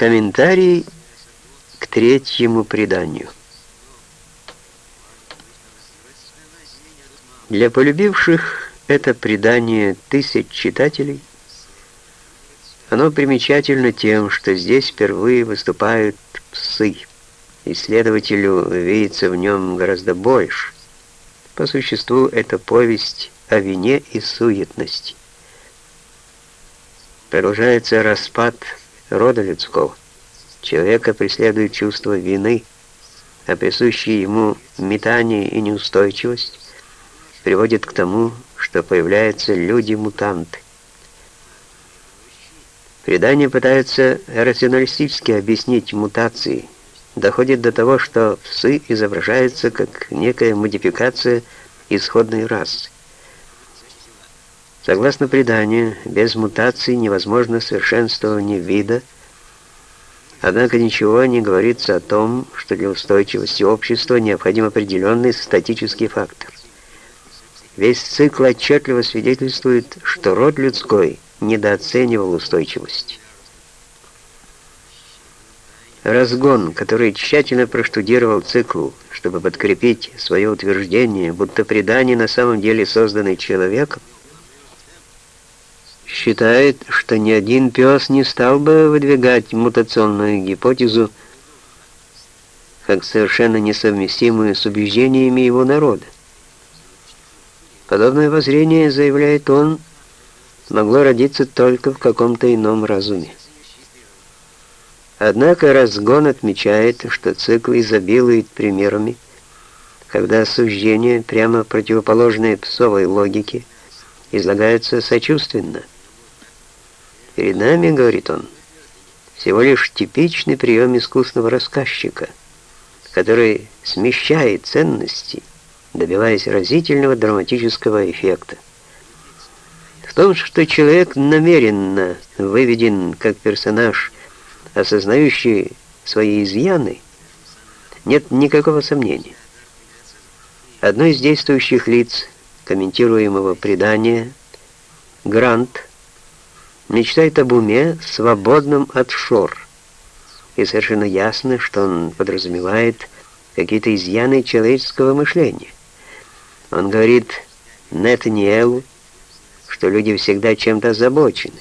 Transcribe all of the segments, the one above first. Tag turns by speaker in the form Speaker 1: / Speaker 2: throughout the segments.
Speaker 1: Комментарий к третьему преданию. Для полюбивших это предание тысяч читателей оно примечательно тем, что здесь впервые выступают псы. Исследователю видится в нем гораздо больше. По существу это повесть о вине и суетности. Продолжается распад рода людского. Человека преследует чувство вины, а присущие ему метание и неустойчивость приводит к тому, что появляются люди-мутанты. Предание пытается рационалистически объяснить мутации, доходит до того, что псы изображаются как некая модификация исходной расы. Согласно преданию, без мутаций невозможно совершенствование вида, однако ничего не говорится о том, что для устойчивости общества необходим определенный статический фактор. Весь цикл отчетливо свидетельствует, что род людской недооценивал устойчивость. Разгон, который тщательно проштудировал цикл, чтобы подкрепить свое утверждение, будто предание на самом деле созданы человеком, считает, что ни один пес не стал бы выдвигать мутационную гипотезу как совершенно несовместимую с убеждениями его народа. Подобное воззрение, заявляет он, могло родиться только в каком-то ином разуме. Однако разгон отмечает, что цикл изобилует примерами, когда суждения, прямо противоположные псовой логике, излагаются сочувственно. Перед нами, говорит он, всего лишь типичный прием искусного рассказчика, который смещает ценности, добиваясь разительного драматического эффекта. В том, что человек намеренно выведен как персонаж, осознающий свои изъяны, нет никакого сомнения. Одно из действующих лиц комментируемого предания, Грант, мечтает об уме, свободном от шор, и совершенно ясно, что он подразумевает какие-то изъяны человеческого мышления. Он говорит Нетаниэлу, что люди всегда чем-то озабочены,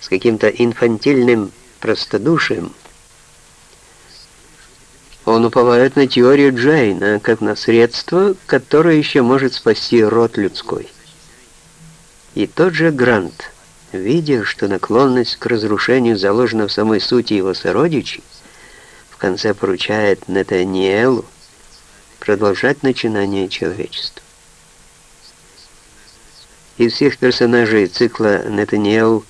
Speaker 1: с каким-то инфантильным простодушием. Он уповает на теорию Джейна, как на средство, которое еще может спасти род людской. И тот же Грант, видя, что наклонность к разрушению заложена в самой сути его сородичей, в конце поручает Нетаниэлу продолжать начинание человечества. Из всех персонажей цикла Нетаньяу,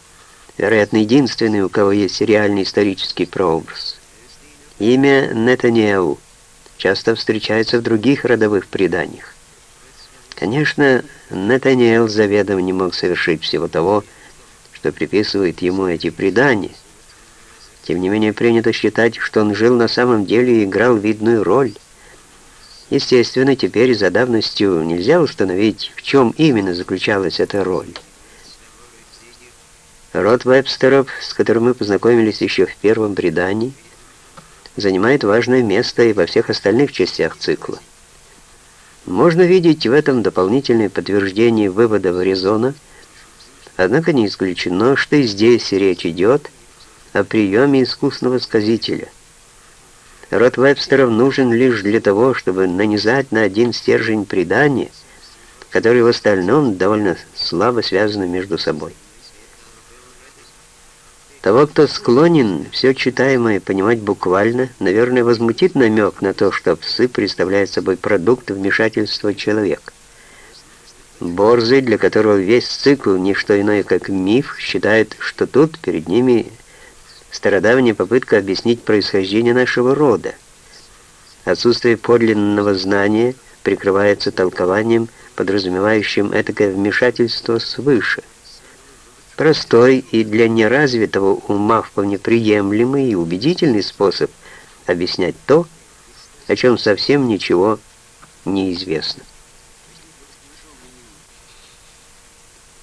Speaker 1: вероятно, единственный, у кого есть реальный исторический прообраз. Имя Нетаньяу часто встречается в других родовых преданиях. Конечно, Нетаньял заведомо не мог совершить всего того, что приписывают ему эти предания. Тем не менее, принято считать, что он жил на самом деле и играл видную роль. Естественно, теперь за давностью нельзя установить, в чем именно заключалась эта роль. Род Вебстеров, с которым мы познакомились еще в первом предании, занимает важное место и во всех остальных частях цикла. Можно видеть в этом дополнительное подтверждение выводов Резона, однако не исключено, что и здесь речь идет о приеме искусного сказителя – Род Вебстеров нужен лишь для того, чтобы нанизать на один стержень предания, которые в остальном довольно слабо связаны между собой. Того, кто склонен все читаемое понимать буквально, наверное, возмутит намек на то, что псы представляют собой продукт вмешательства человека. Борзый, для которого весь цикл не что иное, как миф, считает, что тут перед ними стародавняя попытка объяснить происхождение нашего рода. Отсутствие подлинного знания прикрывается толкованием, подразумевающим этакое вмешательство свыше. Простой и для неразвитого ума вполне приемлемый и убедительный способ объяснять то, о чем совсем ничего не известно.